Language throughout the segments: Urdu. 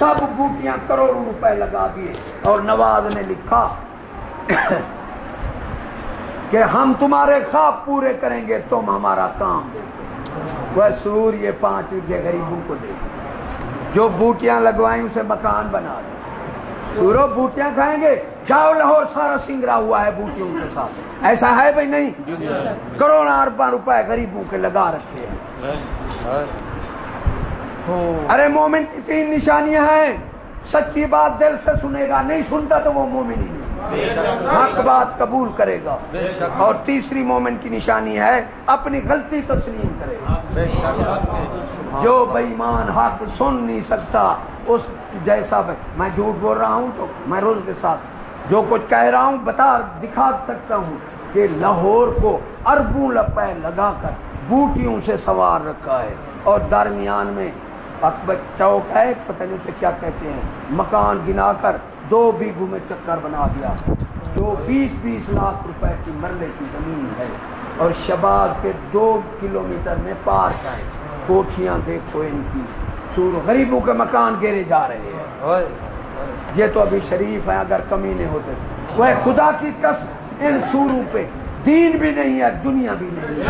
سب بوٹیاں کروڑوں روپے لگا دیے اور نواز نے لکھا کہ ہم تمہارے خواب پورے کریں گے تم ہمارا کام وہ سور یہ پانچ روپے غریبوں کو دے جو بوٹیاں لگوائیں اسے مکان بنا دیں سورو بوٹیاں کھائیں گے؟ جاؤ لاہور سارا سنگرا ہوا ہے بوٹیوں کے ساتھ۔ ایسا ہے بھائی نہیں؟ کروڑ اربا روپے غریبوں کے لگا رکھے ہیں۔ ارے مومن کی تین نشانیاں ہیں۔ سچی بات دل سے سنے گا، نہیں سنتا تو وہ مومن ہی نہیں۔ حق بات قبول کرے گا۔ اور تیسری مومن کی نشانی ہے، اپنی غلطی تسلیم کرے گا۔ جو بےمان حق سن نہیں سکتا، اس جیسا میں جھوٹ بول رہا ہوں تو میں روز کے ساتھ جو کچھ کہہ رہا ہوں، بتا دکھا سکتا ہوں کہ لاہور کو اربوں لپے لگا کر بوٹیوں سے سوار رکھا ہے۔ اور درمیان میں اکبر چوک ہے پتہ نہیں اسے کیا کہتے ہیں۔ مکان گنا کر دو بیگو میں چکر بنا دیا۔ جو بیس بیس لاکھ روپے کی مرلے کی زمین ہے۔ اور شباز کے دو کلومیٹر میں پارک ہے کوٹیاں دیکھو ان کی۔ سور غریبوں کے مکان گیرے جا رہے ہیں۔ یہ تو ابھی شریف ہے اگر کمی نہیں ہوتے۔ وہ خدا کی کس ان سوروں پہ دین بھی نہیں ہے، دنیا بھی نہیں ہے۔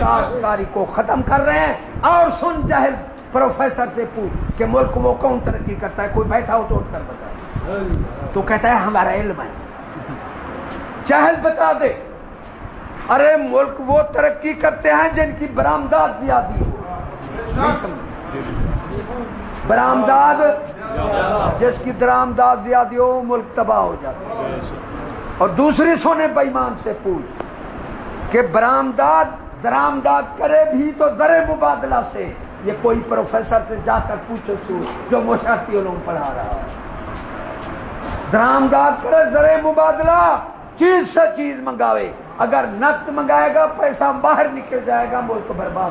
کاشتکاری کو ختم کر رہے ہیں۔ اور سن جہل پروفیسر سے پوچھ کہ ملک وہ کون ترقی کرتا ہے؟ کوئی بیٹھا ہو تو اٹھ کر بتائے۔ تو کہتا ہے ہمارا علم ہے۔ جہل بتا دے۔ ارے ملک وہ ترقی کرتے ہیں جن کی برامداد بھی آتی برامداد جس کی درامداد زیادہ ہو ملک تباہ ہو جاتا ہے۔ اور دوسری سونے بےمان سے پوچھ کہ برامداد درامداد کرے بھی تو در مبادلہ سے۔ یہ کوئی پروفیسر سے جا کر پوچھو تو جو موشاتی علوم پڑھا رہا ہے درامداد کرے، زر مبادلہ، چیز سے چیز منگاوے۔ اگر نقد منگائے گا، پیسہ باہر نکل جائے گا، ملک برباد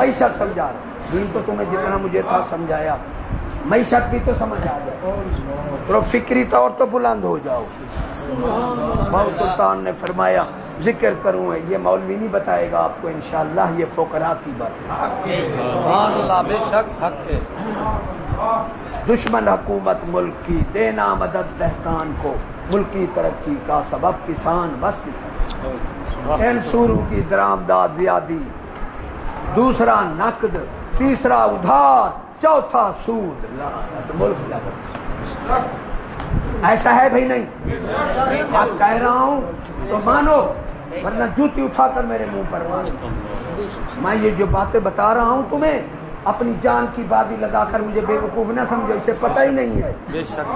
پیسہ سمجھا رہا دین تو تمہیں جتنا مجھے تھا سمجھایا۔ معیشت بھی تو سمجھ آ جائے۔ تو فکری طور تو بلند ہو جاؤ۔ بہت سلطان نے فرمایا ذکر کروں یہ مولوی نہیں بتائے گا آپ کو انشاءاللہ یہ فوکرا کی بات۔ بے شک حق دشمن حکومت ملک کی دینا مدد دہکان کو ملکی ترقی کا سبب کسان بس۔ ان سوروں کی درامداد زیادی۔ دوسرا نقد تیسرا ادھار۔ چوتھا سود۔ ملک ایسا ہے بھائی نہیں۔ آپ کہہ رہا ہوں تو مانو ورنہ جوتی اٹھا کر میرے منہ پر مانو میں یہ جو باتیں بتا رہا ہوں تمہیں اپنی جان کی بادی لگا کر مجھے بے وقوف نہ سمجھو اسے پتہ ہی نہیں ہے۔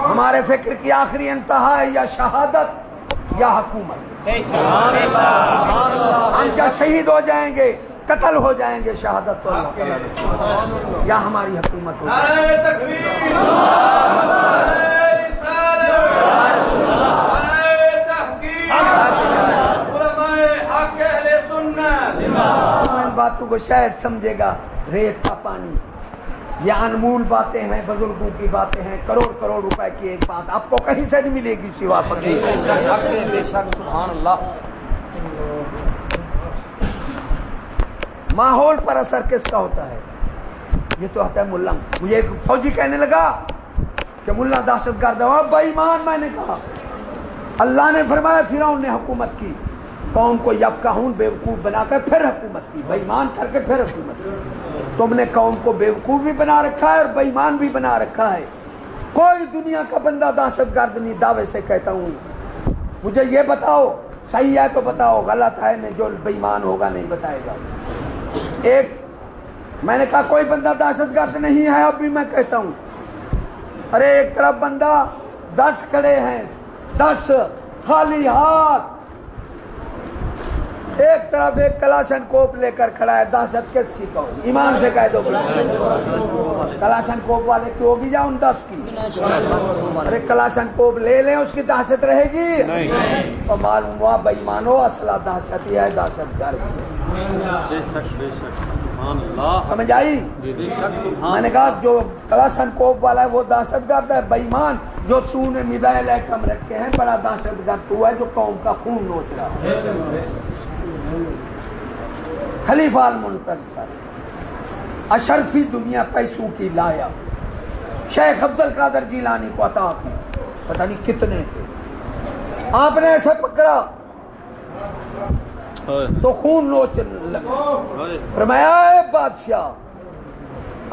ہمارے فکر کی آخری انتہا ہے یا شہادت یا حکومت۔ ہم کیا شہید ہو جائیں گے قتل ہو جائیں گے شہادت تو یا ہماری حکومت ہو۔ باتوں کو شاید سمجھے گا ریت کا پانی۔ یہ انمول باتیں ہیں بزرگوں کی باتیں ہیں۔ کروڑ کروڑ روپے کی ایک بات آپ کو کہیں سے نہیں ملے گی سوا اللہ۔ ماحول پر اثر کس کا ہوتا ہے؟ یہ تو ہوتا ہے ملا. مجھے ایک فوجی کہنے لگا کہ ملا دہشت گرد ہوا بےمان میں نے کہا. اللہ نے فرمایا، فرعون نے حکومت کی. قوم کو یفقہون، بیوقوف بنا کر پھر حکومت کی. بےمان کر کے پھر حکومت کی. تم نے قوم کو بیوقوف بھی بنا رکھا ہے اور بےمان بھی بنا رکھا ہے. کوئی دنیا کا بندہ دہشت گرد نہیں، دعوے سے کہتا ہوں. مجھے یہ بتاؤ، صحیح ہے تو بتاؤ، غلط ہے میں جو بےمان ہوگا، نہیں بتائے گا. ایک، میں نے کہا کوئی بندہ دہشت گرد نہیں ہے، اب بھی میں کہتا ہوں۔ ارے، ایک طرف بندہ دس کھڑے ہیں، دس خالی ہاتھ۔ ایک طرف ایک کلاشن کوپ لے کر کھڑا ہے دہشت کس کی کہو؟ ایمان سے کہہ دو کلاشن کوپ۔ والے کی ہوگی جا ان دس کی؟ ارے کلاشن کوپ لے لیں اس کی دہشت رہے گی۔ تو معلوم ہوا بھائی مانو اصلا دہشت ہی ہے دہشت گرد۔ سمجھ آئی؟ میں نے کہا جو کلاشن کوپ والا ہے وہ دہشت گرد ہے بےمان جو تو نے میزائل ایٹم رکھے ہیں بڑا دہشت گرد تو ہے جو قوم کا خون نوچ رہا ہے۔ خلیفہ المنتظر اشرفی دنیا پیسوں کی لایا۔ شیخ عبد القادر جیلانی کو عطا کی پتہ نہیں کتنے تھے۔ آپ نے ایسے پکڑا تو خون نوچ لگا فرمایا اے بادشاہ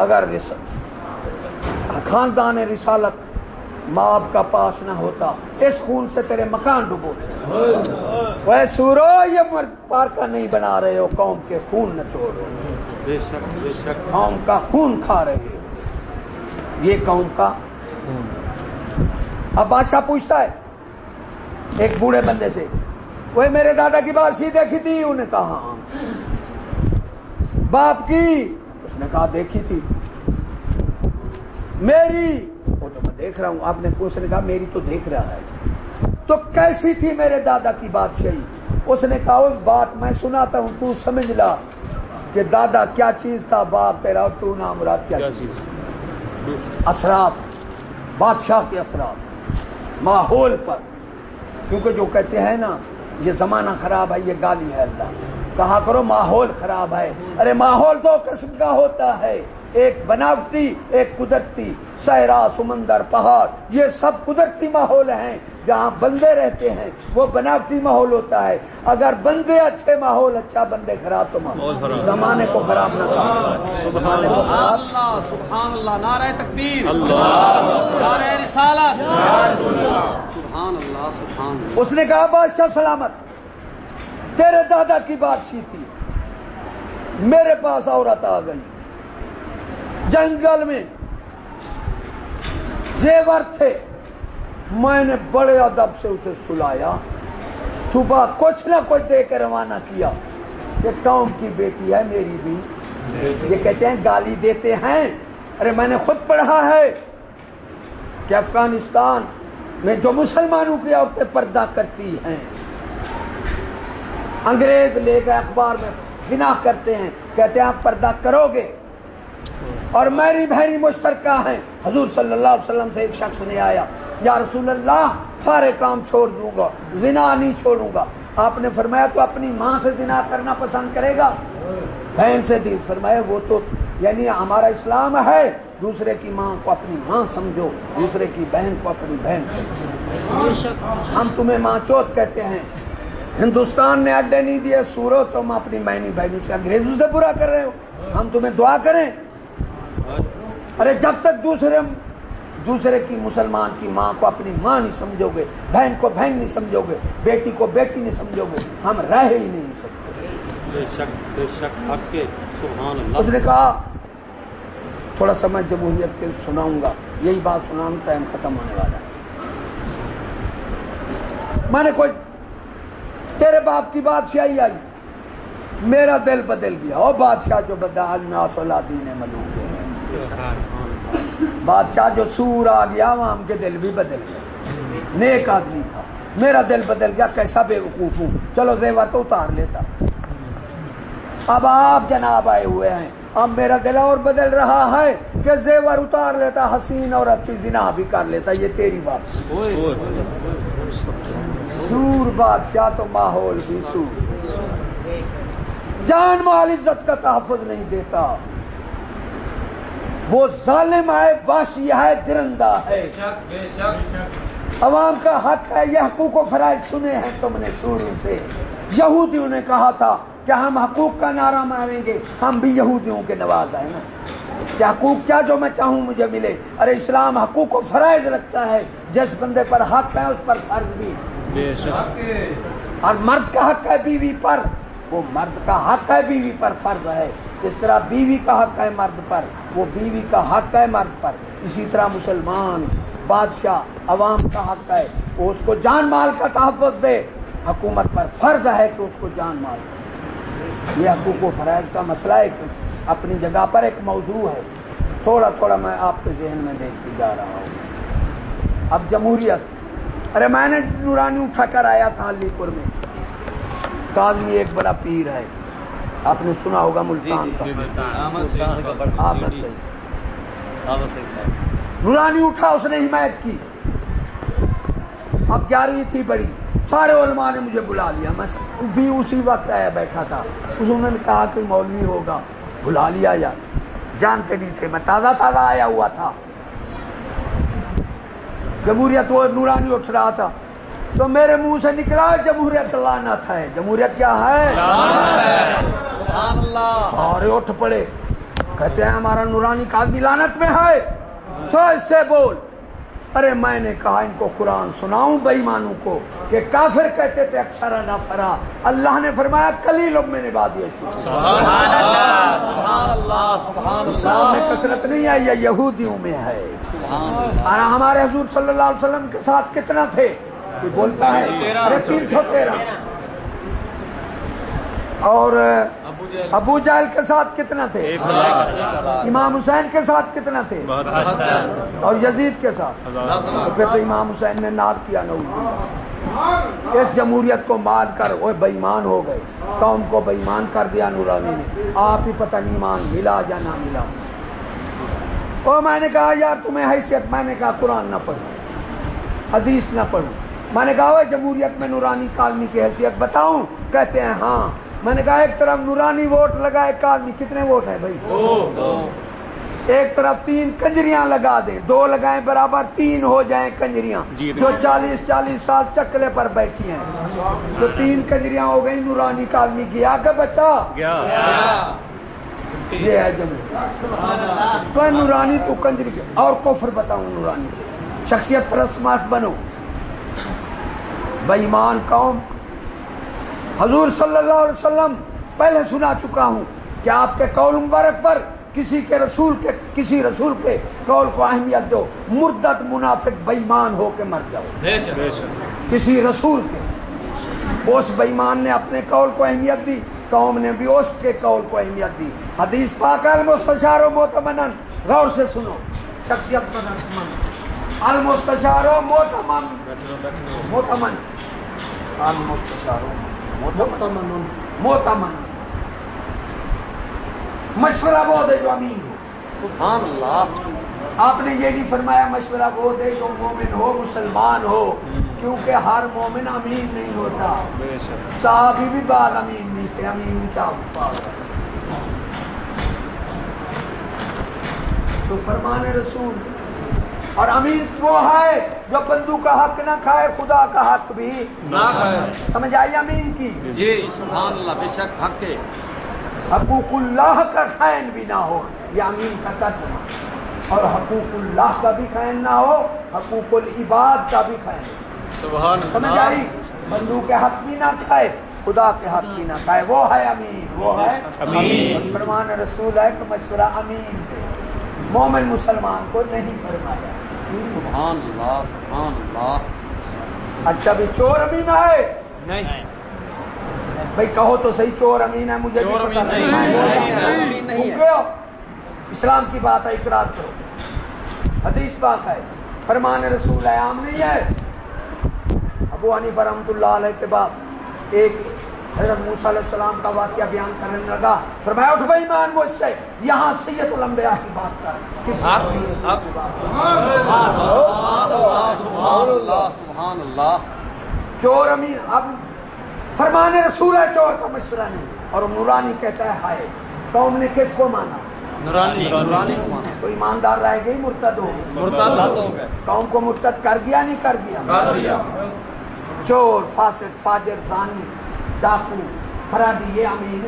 اگر خاندان رسالت ماں باپ کا پاس نہ ہوتا اس خون سے تیرے مکان ڈبو وہ سورو یہ پارکا نہیں بنا رہے ہو قوم کے خون نہ توڑ بے شک بے شک۔ قوم کا خون کھا رہے ہو۔ یہ قوم کا اب بادشاہ پوچھتا ہے ایک بوڑھے بندے سے وہ میرے دادا کی بات سی دیکھی تھی؟ انہیں کہا ہاں۔ باپ کی؟ اس نے کہا دیکھی تھی۔ میری؟ وہ تو میں دیکھ رہا ہوں آپ نے اس نے کہا میری تو دیکھ رہا ہے۔ تو کیسی تھی میرے دادا کی بات صحیح اس نے کہا اس بات میں سناتا ہوں تو سمجھ لا کہ دادا کیا چیز تھا باپ تیرا اور تو نام مراد کیا چیز اثرات بادشاہ کے اثرات ماحول پر۔ کیونکہ جو کہتے ہیں نا یہ زمانہ خراب ہے یہ گالی ہے اللہ۔ کہا کرو ماحول خراب ہے۔ ارے ماحول دو قسم کا ہوتا ہے۔ ایک بناوٹی ایک قدرتی سہرا سمندر پہاڑ یہ سب قدرتی ماحول ہیں۔ جہاں بندے رہتے ہیں وہ بناوٹی ماحول ہوتا ہے۔ اگر بندے اچھے ماحول اچھا بندے خراب تو ماحول۔ زمانے کو خراب نہ زمانے کو خراب سبحان اللہ نعرہ تکبیر۔ نعرہ رسالت۔ سبحان اللہ سبحان اللہ۔ اس نے کہا بادشاہ سلامت تیرے دادا کی بات تھی میرے پاس عورت آ گئی۔ جنگل میں زیور تھے۔ میں نے بڑے ادب سے اسے سلایا۔ صبح کچھ نہ کچھ دے کے روانہ کیا یہ ٹام کی بیٹی ہے میری بھی۔ یہ کہتے ہیں گالی دیتے ہیں۔ ارے میں نے خود پڑھا ہے کہ افغانستان میں جو مسلمانوں کی عورتیں پردہ کرتی ہیں، انگریز لے کے اخبار میں بنا کرتے ہیں۔ کہتے ہیں آپ پردہ کرو گے۔ اور میری بہنی مشترکہ ہیں حضور صلی اللہ علیہ وسلم سے ایک شخص نے آیا، یا رسول اللہ، سارے کام چھوڑ دوں گا، زنا نہیں چھوڑوں گا۔ آپ نے فرمایا تو اپنی ماں سے زنا کرنا پسند کرے گا؟ بہن سے دی فرمایا، وہ تو یعنی ہمارا اسلام ہے۔ دوسرے کی ماں کو اپنی ماں سمجھو، دوسرے کی بہن کو اپنی بہن سمجھو۔ ہم تمہیں ماں چوت کہتے ہیں۔ ہندوستان نے اڈے نہیں دیے، سورو تم اپنی بہنی بہنوں سے انگریزوں سے برا کر رہے ہو۔ ہم تمہیں دعا کریں۔ ارے جب تک دوسرے دوسرے کی مسلمان کی ماں کو اپنی ماں نہیں سمجھو گے بہن کو بہن نہیں سمجھو گے بیٹی کو بیٹی نہیں سمجھو گے ہم رہ ہی نہیں سکتے۔ بے شک بے شک حق کے سبحان اس اللہ نے کہا تھوڑا سا میں جمہوریت کے سناؤں گا یہی بات سناؤں ٹائم ختم ہونے والا ہے۔ میں نے کوئی تیرے باپ کی بادشاہی آئی میرا دل بدل گیا۔ اور بادشاہ جو بدا دین ملوگ بادشاہ جو سور آ گیا وہ ہم کے دل بھی بدل گیا نیک آدمی تھا۔ میرا دل بدل گیا، کیسا بے وقوف ہوں۔ چلو زیور تو اتار لیتا۔ اب آپ جناب آئے ہوئے ہیں۔ اب میرا دل اور بدل رہا ہے کہ زیور اتار لیتا، حسین اور اچھی زنا بھی کر لیتا۔ یہ تیری بات۔ سور بادشاہ تو ماحول بھی سور۔ جان مال عزت کا تحفظ نہیں دیتا۔ وہ ظالم ہے باشی ہے درندہ ہے۔ عوام کا حق ہے یہ حقوق و فرائض سنے ہیں تم نے سوروں سے۔ یہودیوں نے کہا تھا کہ ہم حقوق کا نعرہ ماریں گے ہم بھی یہودیوں کے نواز ہیں نا۔ کہ حقوق کیا جو میں چاہوں مجھے ملے۔ ارے اسلام حقوق و فرائض رکھتا ہے۔ جس بندے پر حق ہے اس پر فرض بھی۔ بے شک۔ اور مرد کا حق ہے بیوی پر۔ وہ مرد کا حق ہے بیوی پر فرض ہے۔ اس طرح بیوی کا حق ہے مرد پر، وہ بیوی کا حق ہے مرد پر۔ اسی طرح مسلمان، بادشاہ، عوام کا حق ہے۔ وہ اس کو جان مال کا تحفظ دے۔ حکومت پر فرض ہے کہ اس کو جان مال۔ دے یہ حقوق و فرائض کا مسئلہ ایک اپنی جگہ پر ایک موضوع ہے۔ تھوڑا تھوڑا میں آپ کے ذہن میں دیکھتے جا رہا ہوں۔ اب جمہوریت۔ ارے میں نے نورانی اٹھا کر آیا تھا علی پور میں۔ کاظمی ایک بڑا پیر ہے۔ آپ نے سنا ہوگا ملتان کا آمد صحیح۔ نورانی اٹھا اس نے حمایت کی۔ اب گیارہویں تھی بڑی۔ سارے علماء نے مجھے بلا لیا۔ میں بھی اسی وقت آیا بیٹھا تھا۔ انہوں نے کہا کہ مولوی ہوگا۔ بلا لیا یار۔ جانتے نہیں تھے۔ میں تازہ تازہ آیا ہوا تھا۔ جمہوریت وہ نورانی اٹھ رہا تھا۔ تو میرے منہ سے نکلا جمہوریت لانت ہے۔ جمہوریت کیا ہے؟ اور اٹھ پڑے۔ کہتے ہیں ہمارا نورانی کا آدمی لانت میں ہے۔ سو اس سے بول۔ ارے میں نے کہا ان کو قرآن سناؤں بےمانوں کو کہ کافر کہتے تھے اکثر نہ فرا۔ اللہ نے فرمایا کلی لوگ میں نے بات یہ کثرت نہیں یہ یہودیوں میں ہے۔ اور ہمارے حضور صلی اللہ علیہ وسلم کے ساتھ کتنا تھے؟ کوئی بولتا ہے؟ تین سو تیرہ اور ابو جہل. کے ساتھ کتنا تھے؟ امام حسین کے ساتھ کتنا تھے؟ اور یزید کے ساتھ. تو پھر تو امام حسین نے ناد کیا نو اس جمہوریت کو مار کر وہ بےمان ہو گئے. قوم کو بےمان کر دیا نورانی نے. آپ ہی پتہ نہیں مان ملا یا نہ ملا. او میں نے کہا یار تمہیں حیثیت میں نے کہا قرآن نہ پڑھو حدیث نہ پڑھو. میں نے کہا جمہوریت میں نورانی کالمی کی حیثیت بتاؤں؟ کہتے ہیں ہاں۔ میں نے کہا ایک طرف نورانی ووٹ لگا ایک آدمی کتنے ووٹ ہیں بھائی؟ ایک طرف تین کنجریاں لگا دیں۔ دو لگائیں برابر تین ہو جائیں کنجریاں۔ جو چالیس چالیس سال چکلے پر بیٹھی ہیں۔ تو تین کنجریاں ہو گئی نورانی کا آدمی گیا کہ بچہ یہ ہے جمہوری تو نورانی تو کنجری اور کفر بتاؤں نورانی شخصیت پرسمات بنو۔ بےمان قوم۔ حضور صلی اللہ علیہ وسلم پہلے سنا چکا ہوں کہ آپ کے قول مبارک پر کسی کے رسول کے کسی رسول کے قول کو اہمیت دو۔ مردت منافق بےمان ہو کے مر جاؤ۔ کسی رسول کے۔ اس بےمان نے اپنے قول کو اہمیت دی۔ قوم نے بھی اس کے قول کو اہمیت دی۔ حدیث پاک المستشار و موتمن غور سے سنو۔ شخصیت المستشار و موتمن موتمن المستشار موتمن موتمن مشورہ وہ دے جو امین ہو سبحان اللہ آپ نے یہ نہیں فرمایا مشورہ وہ دے جو مومن ہو مسلمان ہو کیونکہ ہر مومن امین نہیں ہوتا صحابی بھی بعد امین نہیں تھے امین تو فرمان رسول اور امین وہ ہے جو بندو کا حق نہ کھائے خدا کا حق بھی نہ کھائے۔ سمجھ آئی امین کی؟ جی سبحان اللہ بے شک حق ہے۔ حقوق اللہ کا خائن بھی نہ ہو یہ امین کا ترجمہ۔ اور حقوق اللہ کا بھی خائن نہ ہو حقوق العباد کا بھی خائن سبحان سمجھ آئی؟ بندو کے حق بھی نہ کھائے خدا کے حق بھی نہ کھائے۔ وہ ہے امین وہ ہے امین۔ فرمان رسول ہے کہ مشورہ امین دے مومن مسلمان کو نہیں فرمایا۔ سبحان اللہ سبحان اللہ۔ اچھا بھی چور امین ہے؟ نہیں۔ بھائی کہو تو صحیح چور امین ہے مجھے؟ اسلام کی بات ہے اقرار کرو حدیث بات ہے۔ فرمان رسول ہے عام نہیں ہے۔ ابو حنیفہ رحمۃ اللہ علیہ کے بعد ایک حضرت موسیٰ علیہ السلام کا واقعہ بیان کرنے لگا فرمایا اٹھ بھائی مان مجھ سے یہاں سید الانبیاء کی بات کر چور امین اب فرمان رسول ہے چور کا مشورہ نہیں اور نورانی کہتا ہے ہائے قوم نے کس کو مانا؟ نورانی نورانی تو ایماندار رہ گئی مرتد ہو مرتد ہو گئے قوم کو مرتد کر گیا نہیں کر گیا؟ چور فاسد فاجر زانی ڈاکو فرادی یہ امین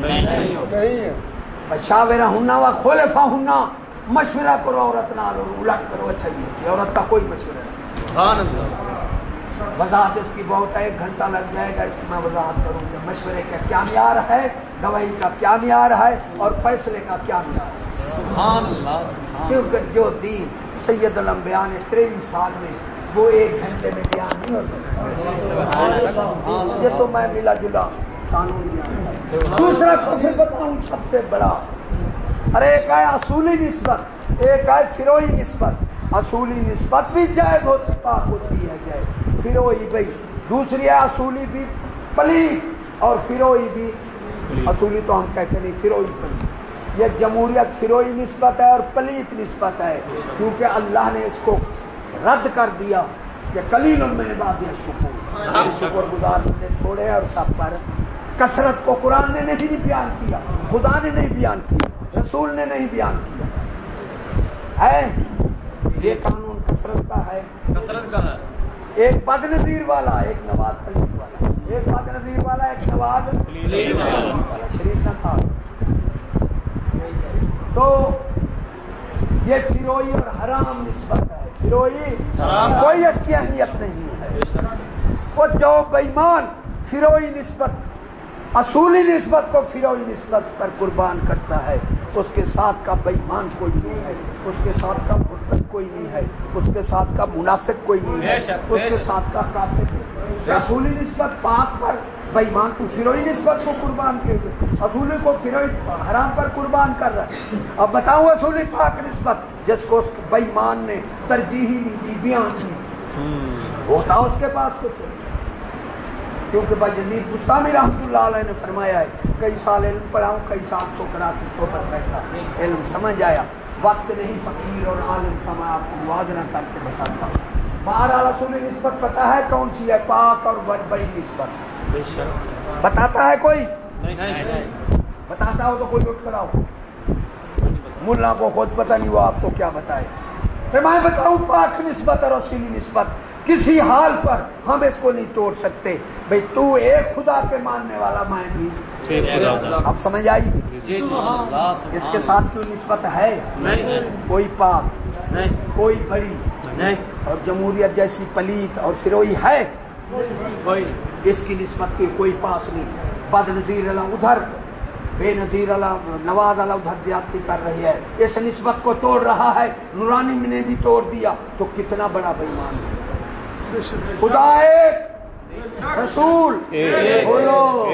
نہیں۔ ہو شاورہ ہننا و خولفا ہننا۔ مشورہ کرو عورت نہ لو الٹ کرو اچھا یہ عورت کا کوئی مشورہ نہیں۔ سبحان اللہ وضاحت اس کی بہت ہے ایک گھنٹہ لگ جائے گا اس کی میں وضاحت کروں گا۔ مشورے کا کیا معیار ہے گواہی کا کیا معیار ہے اور فیصلے کا کیا معیار ہے۔ سبحان اللہ سبحان کیونکہ جو دین سید الانبیاء نے تریویس سال میں وہ ایک گھنٹے میں بیان نہیں ہو سکتا یہ تو میں ملا جلا دوسرا کفر بتاؤں سب سے بڑا۔ ارے ایک ہے اصولی نسبت، ایک ہے فروئی نسبت۔ اصولی نسبت بھی جائز ہوتی، پاک ہوتی ہے، جائز۔ فروئی بھائی دوسری ہے اصولی بھی پلیت اور فروئی بھی۔ اصولی تو ہم کہتے نہیں، فروئی پلیت یہ جمہوریت فروئی نسبت ہے اور پلیت نسبت ہے، کیونکہ اللہ نے اس کو رد کر دیا کہ کلیل میں بات شکر۔ شکر گزار نے چھوڑے اور سب پر کثرت کو قرآن نے نہیں بیان کیا خدا نے نہیں بیان کیا رسول نے نہیں بیان کیا۔ ہے؟ یہ قانون کثرت کا ہے۔ کثرت کا ہے۔ ایک بد نظیر والا ایک نواز خلیف والا۔ ایک بد نظیر والا ایک نواز والا۔ شریف نہ تھا۔ تو یہ فروئی اور حرام نسبت ہے۔ فروئی کوئی اس کی اہمیت نہیں ہے۔ وہ جو بےمان فروئی نسبت اصولی نسبت کو فروئی نسبت پر قربان کرتا ہے اس کے ساتھ کا بےمان کوئی نہیں ہے اس کے ساتھ کا مرتب کوئی نہیں ہے اس کے ساتھ کا منافق کوئی نہیں ہے اس کے ساتھ کا کافر اصولی نسبت پاک پر بےمان کو فروئی نسبت کو قربان کے اصولی کو فروئی حرام پر قربان کر رہا ہے۔ اب بتاؤں اصولی پاک نسبت جس کو اس بےمان نے ترجیحی لی کی۔ ہوتا اس کے پاس کچھ۔ کیونکہ بھائی جدید گستامی رحمۃ اللہ علیہ نے فرمایا ہے، کئی سال علم پڑھاؤں کئی سال سو کرا کی صحبت بیٹھا علم سمجھ آیا۔ وقت نہیں، فقیر اور عالم کا میں آپ کو موازنہ کر کے بتاتا ہوں۔ باہر رسول نسبت پتا ہے کون سی ہے، پاک اور بڑی نسبت۔ بتاتا ہے کوئی؟ بتاتا ہو تو کوئی اٹھ کر آؤ۔ ملا کو خود پتہ نہیں وہ آپ کو کیا بتائے۔ میں بتاؤں پاک نسبت اور اصیلی نسبت۔ کسی حال پر ہم اس کو نہیں توڑ سکتے۔ بھئی تو ایک خدا کے ماننے والا میں بھی۔ اب سمجھ آئی؟ اس کے ساتھ کیوں نسبت ہے؟ کوئی پاک کوئی بڑی۔ اور جمہوریت جیسی پلیت اور فروئی ہے؟ اس کی نسبت کی کوئی پاس نہیں۔ بد نظیر اللہ ادھر بے نظیر اللہ نواز اللہ ادھر زیادتی کر رہی ہے۔ اس نسبت کو توڑ رہا ہے۔ نورانی نے بھی توڑ دیا۔ تو کتنا بڑا بےمان ہے۔ خدا ایک رسول بولو۔